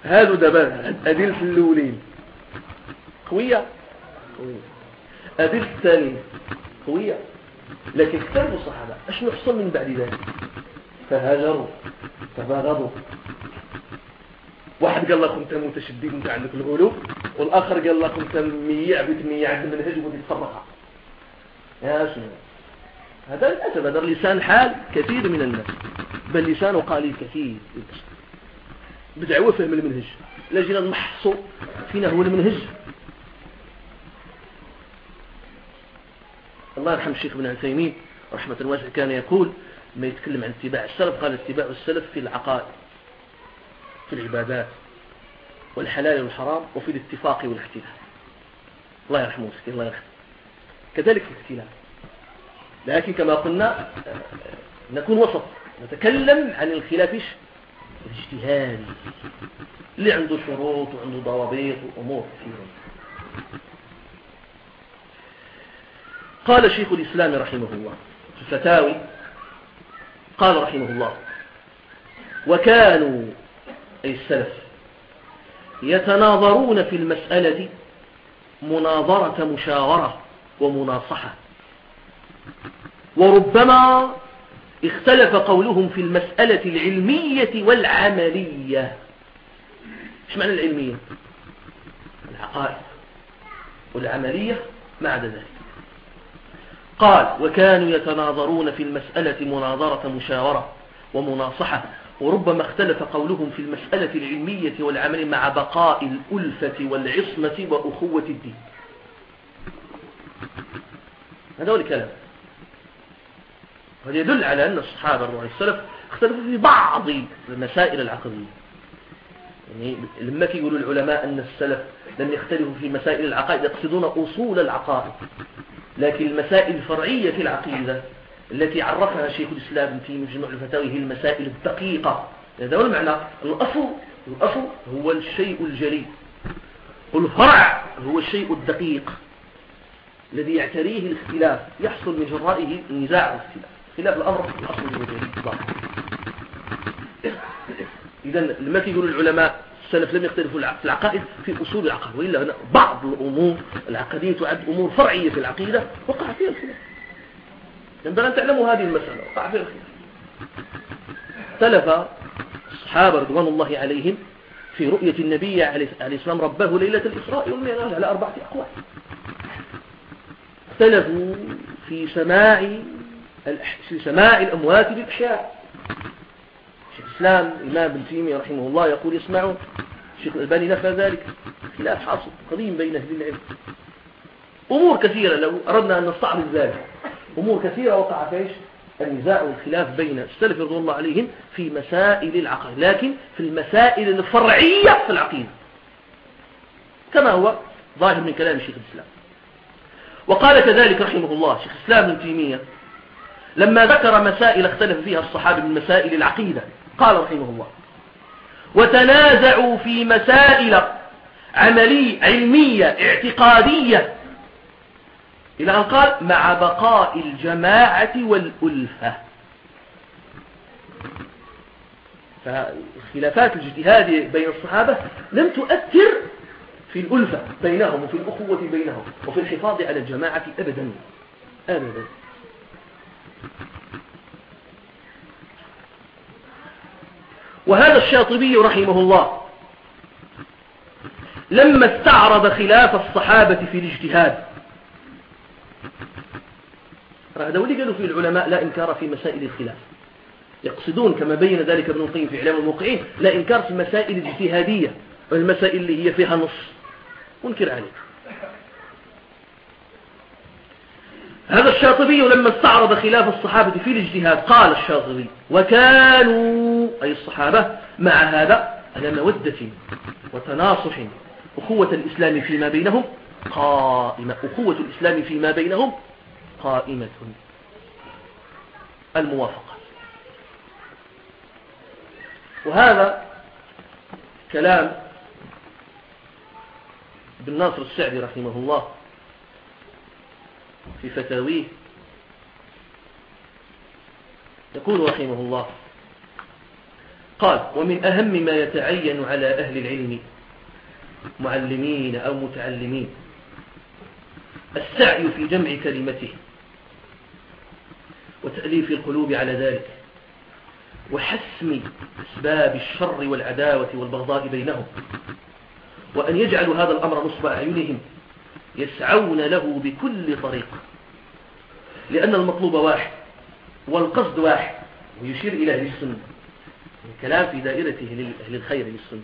هذا دابا أدلة الأولين. قوية؟ قوية. أدلة الثانية. قوية. لكن اختلفوا الصحابة اشنو حصل من بعد ذلك؟ فهاجروا تباغضوا. واحد قال لكم انت متشدد انت عندك الغلو والآخر قال لكم انت ميع بتميع عند المنهج ودي تفرقها. يا شنو؟ هذا للاسف هذا لسان حال كثير من الناس. بل لسانه قليل كثير. بدعوه فهم المنهج. لا جينا فينا هو المنهج. الله يرحم الشيخ ابن عثيمين رحمة واسعة كان يقول ما يتكلم عن اتباع السلف قال اتباع السلف في العقائد في العبادات والحلال والحرام وفي الاتفاق والاختلاف الله يرحمه الله يرحمه. كذلك في الاختلاف لكن كما قلنا نكون وسط نتكلم عن الخلاف الاجتهادي اللي عنده شروط وعنده ضوابط وأمور كثيرة. قال شيخ الإسلام رحمه الله في الفتاوي قال رحمه الله وكانوا أي السلف يتناظرون في المسألة مناظرة مشاورة ومناصحة. وربما اختلف قولهم في المسألة العلمية والعملية. إيش معنى العلمية؟ العقائد والعملية ما عدا ذلك. قال وكانوا يتناظرون في المسألة مناظرة مشاورة ومناصحة وربما اختلف قولهم في المسألة العلمية والعمل مع بقاء الألفة والعصمة وأخوة الدين. هذا هو الكلام. هذا يدل على أن الصحابة والسلف اختلفوا في بعض المسائل العقدية يعني لما يقولوا العلماء أن السلف لم يختلفوا في مسائل العقائد يقصدون أصول العقائد. لكن المسائل الفرعية في العقيدة التي عرفها شيخ الإسلام في مجموع الفتاوي هي المسائل الدقيقة. هذا هو المعنى. الأصل الأصل هو الشيء الجلي. والفرع هو الشيء الدقيق الذي يعتريه الاختلاف يحصل من جرائه النزاع والاختلاف خلاف الأمر هو جلي إذا لما يقول العلماء السلف لم يختلفوا في العقائد في أصول العقائد. وإلا هنا بعض الأمور العقدية تعد أمور فرعية في العقيدة وقع فيها الخلاف. ينبغي أن تعلموا هذه المسألة وقع فيها الخلاف. اختلف الصحابة رضوان الله عليهم في رؤية النبي عليه السلام ربه ليلة الإسراء والمعراج على أربعة أقوال. اختلفوا في سماع في سماع الأموات للأحياء شيخ الإسلام الإمام بن تيمية رحمه الله يقول يسمعون الشيخ الألباني نفى ذلك. خلاف حاصل قديم بين أهل العلم. أمور كثيرة لو أردنا أن نستعرض ذلك. أمور كثيرة وقع فيش النزاع والخلاف بين السلف رضي الله عليهم في مسائل العقائد لكن في المسائل الفرعية في العقيدة. كما هو ظاهر من كلام شيخ الإسلام. وقال كذلك رحمه الله شيخ الإسلام ابن تيمية لما ذكر مسائل اختلف فيها الصحابة من مسائل العقيدة قال رحمه الله وتنازعوا في مسائل عملية علمية اعتقادية. إلى أن قال مع بقاء الجماعة والألفة. فالخلافات الاجتهادية بين الصحابة لم تؤثر في الألفة بينهم وفي الأخوة بينهم وفي الحفاظ على الجماعة أبدا أبدا. وهذا الشاطبي رحمه الله لما استعرض خلاف الصحابة في الاجتهاد. هذا ولي قالوا فيه العلماء لا إنكار في مسائل الخلاف. يقصدون كما بين ذلك ابن القيم في إعلام الموقعين لا إنكار في المسائل الاجتهادية والمسائل اللي هي فيها نص. منكر عليه هذا الشاطبي لما استعرض خلاف الصحابة في الاجتهاد قال الشاطبي وكانوا أي الصحابة مع هذا على مودة وتناصح أخوة الإسلام فيما بينهم قائمة. أخوة الإسلام فيما بينهم قائمة. الموافقة. وهذا كلام ابن ناصر السعدي رحمه الله. في فتاويه يقول رحمه الله. قال ومن أهم ما يتعين على أهل العلم معلمين أو متعلمين السعي في جمع كلمته وتأليف القلوب على ذلك وحسم أسباب الشر والعداوة والبغضاء بينهم وأن يجعلوا هذا الأمر نصب أعينهم يسعون له بكل طريق. لأن المطلوب واحد والقصد واحد ويشير إلى أهل السنة. الكلام في دائرته لأهل الخير للسنة.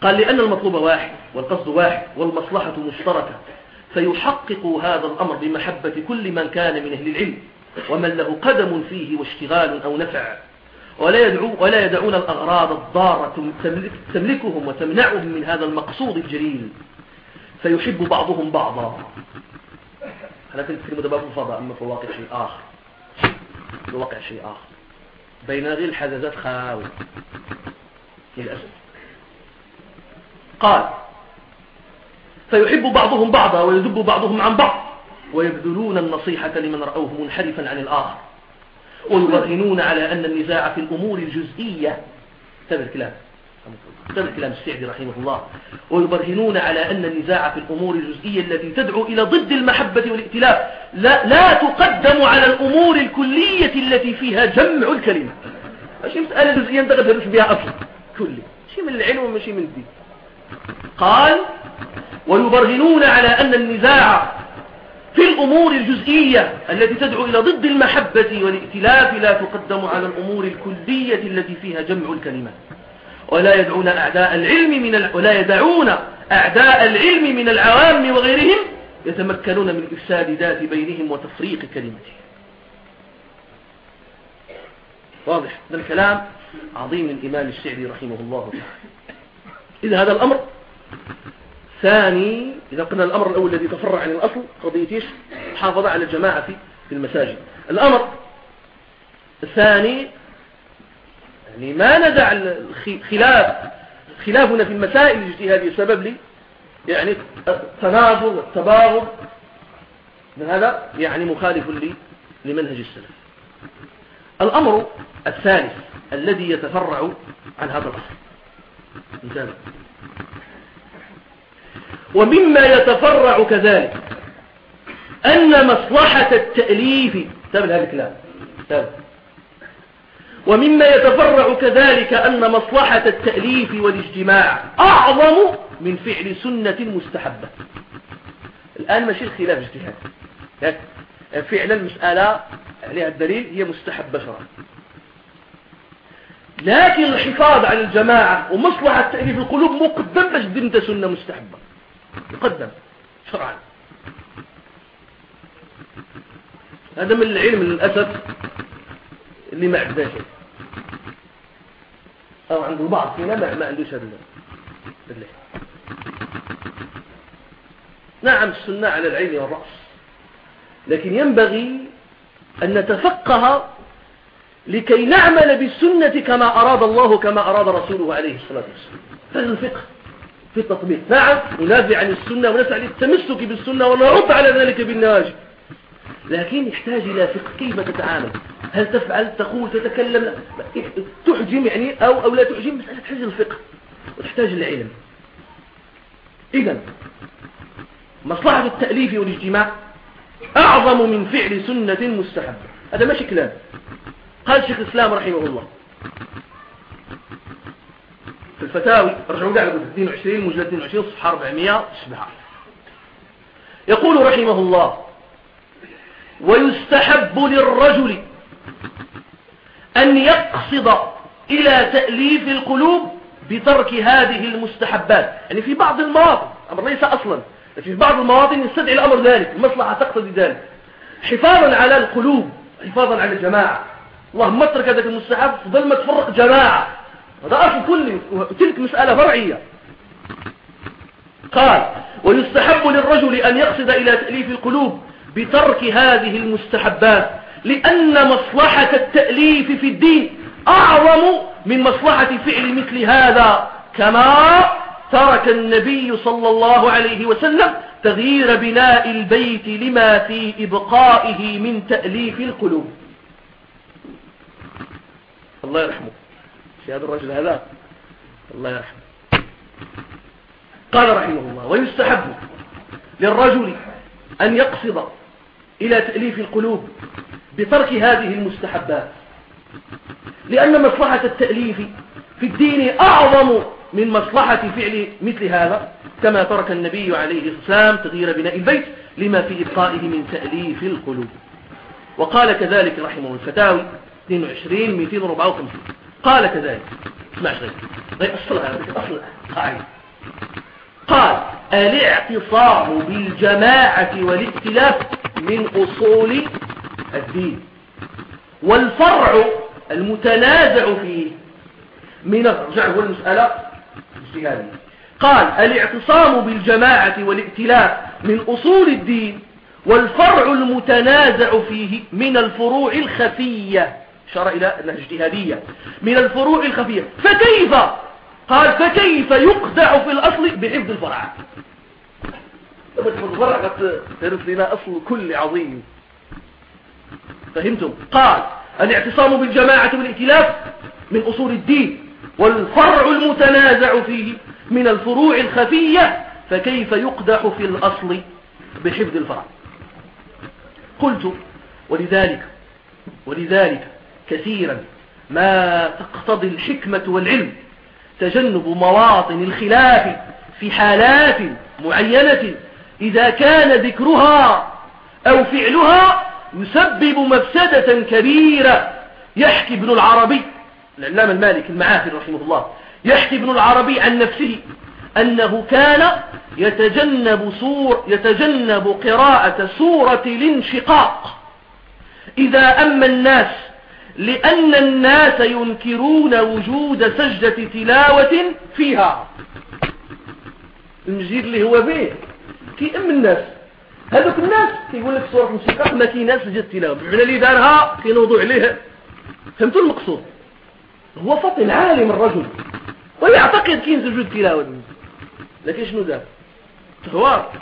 قال لأن المطلوب واحد والقصد واحد والمصلحة مشتركة فيحقق هذا الأمر بمحبة كل من كان من أهل العلم ومن له قدم فيه واشتغال أو نفع. ولا, يدعو ولا يدعون الأغراض الضارة تملكهم وتمنعهم من هذا المقصود الجليل. فيحب بعضهم بعضا. أنا كنت في مدباب الفضاء أما في الواقع شيء آخر؟ في الواقع شيء آخر. بين ذي الحدثات خاوي. للأسف. قال فيحب بعضهم بعضا ويذب بعضهم عن بعض ويبذلون النصيحة لمن رأوه منحرفا عن الآخر ويبرهنون على أن النزاع في الأمور الجزئية. تابع الكلام. تابع الكلام السعدي رحمه الله. ويبرهنون على أن النزاع في الأمور الجزئية التي تدعو إلى ضد المحبة والائتلاف لا, لا تقدم على الأمور الكلية التي فيها جمع الكلمة. ماشي مسألة جزئية أنت قد بها أصلا. كلي. شيء من العلم ومشي من الدين. قال ويبرهنون على أن النزاع في الأمور الجزئية التي تدعو إلى ضد المحبة والائتلاف لا تقدم على الأمور الكلية التي فيها جمع الكلمات ولا يدعون أعداء العلم من. ولا يدعون أعداء العلم من العوام وغيرهم يتمكنون من إفساد ذات بينهم وتفريق كلمتهم واضح؟ هذا الكلام عظيم الإمام الشعبي رحمه الله تعالى. إذا هذا الأمر ثاني إذا قلنا الأمر الأول الذي تفرع عن الأصل قضية إيش؟ حافظ على الجماعة في المساجد. الأمر الثاني يعني ما ندع الخلاف خلافنا في المسائل الاجتهادية سبب لي يعني التناظر والتباغض. هذا يعني مخالف لي لمنهج السلف. الأمر الثالث الذي يتفرع عن هذا الأصل ومما يتفرع كذلك أن مصلحة التأليف تابع هذا الكلام. تابع ومما يتفرع كذلك أن مصلحة التأليف والاجتماع أعظم من فعل سنة مستحبة. الآن ماشي الخلاف اجتهاد. فعلا المسألة عليها الدليل هي مستحبة شرعا. لكن الحفاظ على الجماعة ومصلحة تأليف القلوب مقدم باش دمت سنة مستحبة. مقدم شرعا. هذا من العلم للأسف اللي ما عندناش أو عند البعض. فينا ما عندوش هذا بالله. نعم السنة على العين والرأس. لكن ينبغي أن نتفقه لكي نعمل بالسنة كما أراد الله كما أراد رسوله عليه الصلاة والسلام. هذا الفقه في التطبيق. نعم ندافع عن السنة ونسعى للتمسك بالسنة ونرد على ذلك بالنواجد لكن يحتاج إلى فقه. كيف تتعامل؟ هل تفعل؟ تقول؟ تتكلم؟ تحجم يعني؟ أو, أو لا تحجم؟ مسألة تحتاج الفقه. وتحتاج العلم إذا مصلحة التأليف والاجتماع أعظم من فعل سنة مستحبة هذا ماشي كلام قال شيخ الإسلام رحمه الله في الفتاوي رجعوا لها 22 مجلد 22 صفحة 407 يقول رحمه الله ويستحب للرجل أن يقصد إلى تأليف القلوب بترك هذه المستحبات. يعني في بعض المواطن أمر ليس أصلا في بعض المواطن يستدعي الأمر ذلك المصلحة تقتضي ذلك. حفاظا على القلوب حفاظا على الجماعة. اللهم اترك هذاك المستحب فضل ما تفرق جماعة. هذا أصل كلي وتلك مسألة فرعية. قال ويستحب للرجل أن يقصد إلى تأليف القلوب بترك هذه المستحبات لأن مصلحة التأليف في الدين أعظم من مصلحة فعل مثل هذا كما ترك النبي صلى الله عليه وسلم تغيير بناء البيت لما في إبقائه من تأليف القلوب. الله يرحمه. في هذا الرجل هذا؟ الله يرحمه. قال رحمه الله ويستحب للرجل أن يقصد إلى تأليف القلوب بترك هذه المستحبات. لأن مصلحة التأليف في الدين أعظم من مصلحة فعل مثل هذا كما ترك النبي عليه السلام تغيير بناء البيت لما في إبقائه من تأليف القلوب. وقال كذلك رحمه الفتاوي 22 254 قال كذلك. اسمع شيء طيب أصلها أصل قاعدة قال الإعتصام بالجماعة والائتلاف من أصول الدين. والفرع المتنازع فيه من رجع هو المسألة؟ اجتهادية قال الاعتصام بالجماعة والائتلاف من أصول الدين والفرع المتنازع فيه من الفروع الخفية. اشار إلى أنها اجتهادية. من الفروع الخفية. فكيف؟ قال فكيف يقدع في الأصل بحفظ الفرع؟ الفرع قد ترث لنا أصل كل عظيم. فهمتم؟ قال الإعتصام بالجماعة والائتلاف من أصول الدين والفرع المتنازع فيه من الفروع الخفية فكيف يقدح في الأصل بحفظ الفرع؟ قلت ولذلك ولذلك كثيرا ما تقتضي الحكمة والعلم تجنب مواطن الخلاف في حالات معينة إذا كان ذكرها أو فعلها يسبب مفسدة كبيرة. يحكي ابن العربي العلام المالك المعافر رحمه الله يحكي ابن العربي عن نفسه أنه كان يتجنب, صور يتجنب قراءة سورة الانشقاق. إذا أما الناس لأن الناس ينكرون وجود سجدة تلاوة فيها. المجيد اللي هو به كي أم الناس. هذوك الناس كيقول لك سورة الانشقاق ما كايناش سجدة تلاوة بمعنى اللي دارها كينوضوا عليه فهمتوا المقصود؟ هو فطن عالم الرجل ويعتقد كاين سجود تلاوة لكن شنو دار؟ تهوار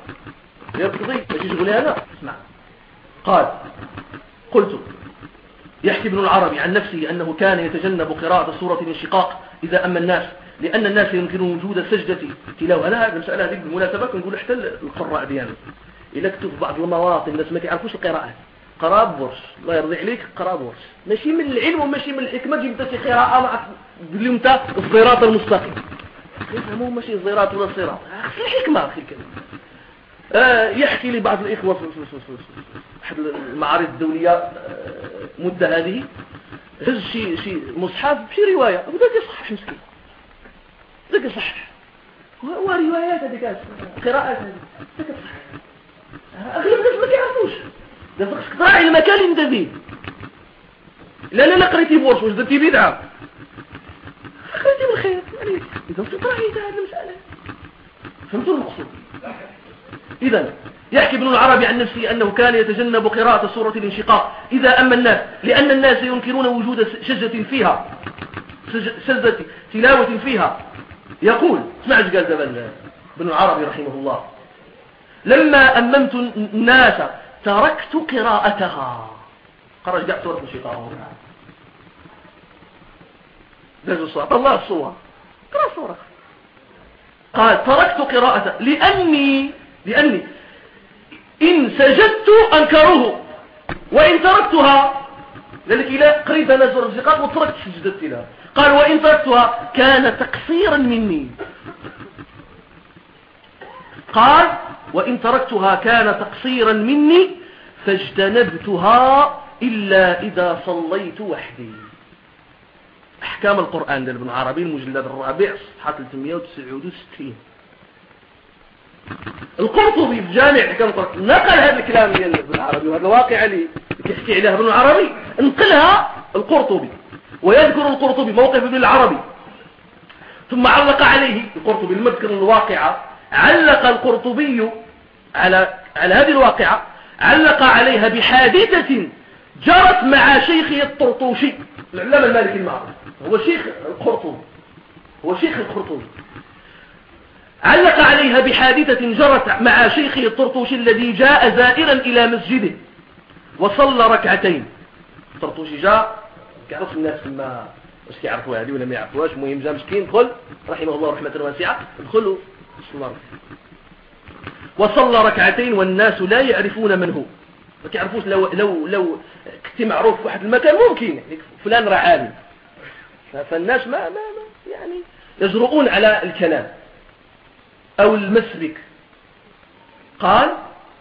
يرتضي ماشي شغلي هذا اسمع. قال قلت يحكي ابن العربي عن نفسه أنه كان يتجنب قراءة سورة الانشقاق إذا أما الناس. لأن الناس يمكنون وجود السجدة تلاوة. أنا هذه المسألة هذه بالمناسبة نقول حتى القراء ديالنا إذا كتب بعض المواطن الناس ما كيعرفوش القراءات قراء بورش الله يرضي عليك قراء بورش ماشي من العلم وماشي من الحكمة. تجيب انت شي قراءة مع تقول انت الصراط المستقيم. ماشي الصراط ولا الصراط الحكمة أخي الكريم آه، يحكي لي بعض الإخوة في أحد المعارض الدولية آه، مدة هذه. هز شي شي مصحف بشي رواية. وذاك يصحح مسكين. ذاك يصحح وروايات هذيك قراءات هذه ذاك يصحح أغلب الناس ما كيعرفوش ده خصك تراعي المكان اللي انت فيه. لا لا لا قريتي بورش واش درتي بدعة قريتي بالخير يعني إذا تراعي هذه المسألة فهمتوا المقصود؟ إذا يحكي ابن العربي عن نفسه أنه كان يتجنب قراءة سورة الانشقاق. إذا أما الناس لأن الناس ينكرون وجود شجة فيها. شجة تلاوة فيها. يقول اسمع إيش قال زبل ابن العربي رحمه الله. لما أممت الناس تركت قراءتها. خرج قاعد سورة الانشقاق لازم الصورة الله الصور. قرأ الصورة قال تركت قراءته لأني لأني إن سجدت أنكروه وإن تركتها. لذلك إلى قريب أنا زور الزقاق وتركت سجدت لها. قال وإن تركتها كان تقصيرا مني. قال وإن تركتها كان تقصيرا مني فاجتنبتها إلا إذا صليت وحدي. أحكام القرآن لابن عربي المجلد الرابع صفحة 369 القرطبي في جامع حكام القرآن نقل هذا الكلام ديال ابن عربي وهذا الواقع اللي كيحكي عليها ابن العربي انقلها القرطبي. ويذكر القرطبي موقف ابن العربي. ثم علق عليه القرطبي المذكر الواقعة علق القرطبي على على هذه الواقعة. علق عليها بحادثة جرت مع شيخه الطرطوشي. العلامة المالكي المعروف. هو شيخ القرطبي. هو شيخ القرطبي. علق عليها بحادثة جرت مع شيخه الطرطوشي الذي جاء زائرا إلى مسجده. وصلى ركعتين. الطرطوشي جاء كعرف الناس ما مش كيعرفوا هذه ولا ما يعرفوهاش. المهم جاء مسكين دخل رحمه الله رحمة واسعة دخلوا. صلى وصلى ركعتين والناس لا يعرفون من هو. ما كيعرفوش لو لو لو كنت معروف في واحد المكان ممكن. يعني فلان راه عالم. فالناس ما, ما, ما يعني يجرؤون على الكلام. أو المسبك قال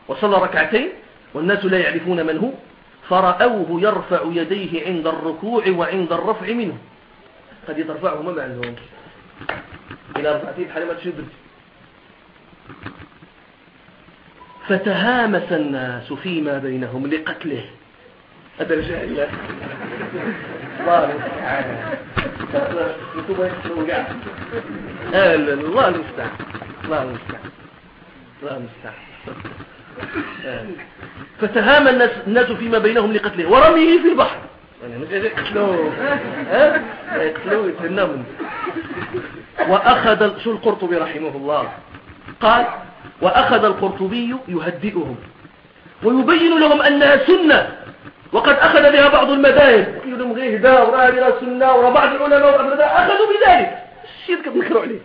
وصلى ركعتين والناس لا يعرفون من هو. فرأوه يرفع يديه عند الركوع وعند الرفع منه. قد يترفعهما ما عندهم إلى رفعتين بحال ما فتهامس الناس فيما بينهم لقتله. هذا رجع الله الله. المستعان الله المستعان الله المستعان فتهام الناس, الناس فيما بينهم لقتله ورميه في البحر. يعني وأخذ شو القرطبي رحمه الله؟ قال وأخذ القرطبي يهدئهم ويبين لهم أنها سنة وقد أخذ بها بعض المذاهب. يقول لهم غير هدا وراه سنة وراه بعض العلماء أخذوا بذلك. الشرك بنكروا عليه.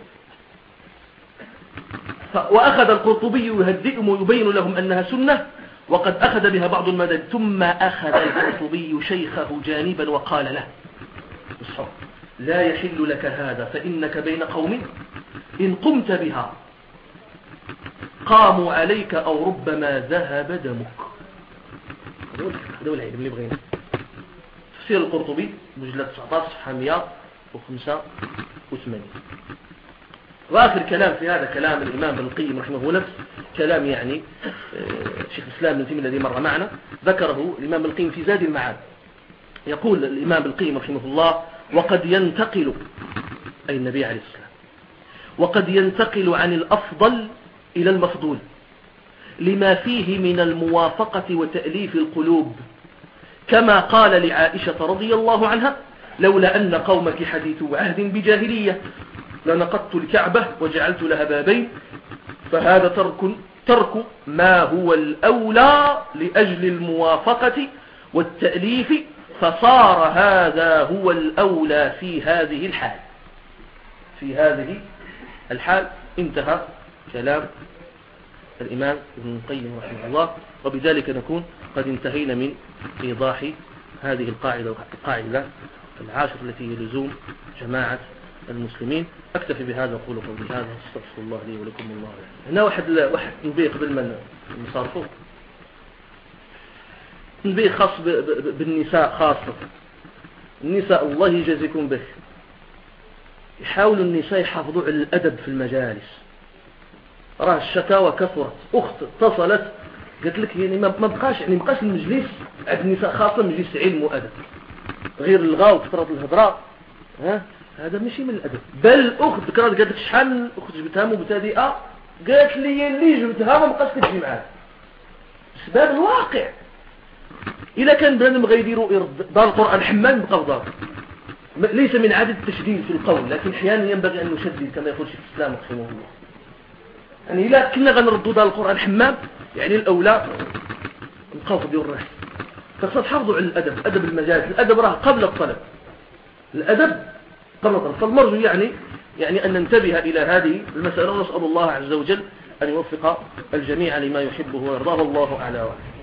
وأخذ القرطبي يهدئهم ويبين لهم أنها سنة وقد أخذ بها بعض المذاهب. ثم أخذ القرطبي شيخه جانبا وقال له لا يحل لك هذا فإنك بين قوم إن قمت بها قاموا عليك أو ربما ذهب دمك. هذا العلم اللي بغينا. تفسير القرطبي مجلد 19 صفحة 185 وآخر كلام في هذا كلام الإمام ابن القيم رحمه الله نفس كلام يعني آه، شيخ الإسلام ابن تيمية الذي مر معنا ذكره الإمام ابن القيم في زاد المعاد. يقول الإمام ابن القيم رحمه الله وقد ينتقل أي النبي عليه السلام وقد ينتقل عن الأفضل إلى المفضول لما فيه من الموافقة وتأليف القلوب. كما قال لعائشة رضي الله عنها لولا أن قومك حديث عهد بجاهلية لنقضت الكعبة وجعلت لها بابين فهذا ترك, ترك ما هو الأولى لأجل الموافقة والتأليف فصار هذا هو الأولى في هذه الحال. في هذه الحال انتهى كلام الإمام ابن القيم رحمه الله وبذلك نكون قد انتهينا من إيضاح هذه القاعدة القاعدة العاشر التي هي لزوم جماعة المسلمين. أكتفي بهذا أقول قولي هذا أستغفر الله لي ولكم الله هنا واحد واحد تنبيه قبل ما نصرفه. تنبيه خاص بالنساء خاصة. النساء الله يجازيكم به. يحاولوا النساء يحافظوا على الأدب في المجالس. راه الشكاوى كثرت. أخت اتصلت قالت لك يعني ما بقاش يعني بقاش المجلس عند النساء خاصة مجلس علم وأدب. غير الغاء وكثرة الهضراء ها؟ هذا ماشي من الأدب. بل أخت ذكرت قالت لك شحال أخت جبتها مبتدئة قالت لي اللي جبتها ما بقاش كتجي معاها. بسبب الواقع إذا كان بنادم غيديروا دار القرآن حمام بقى دار. ليس من عادة التشديد في القول لكن أحيانا ينبغي أن نشدد كما يقول شيخ الإسلام رحمه الله. يعني إذا كنا غنردوا دار القرآن حمام يعني الأولى نبقاو ديال الراحل خاصنا تحافظوا على الأدب. أدب المجالس. الأدب راه قبل الطلب. الأدب الطلب فالمرجو يعني يعني أن ننتبه إلى هذه المسألة ونسأل الله عز وجل أن يوفق الجميع لما يحبه ويرضاه. الله أعلى وعلا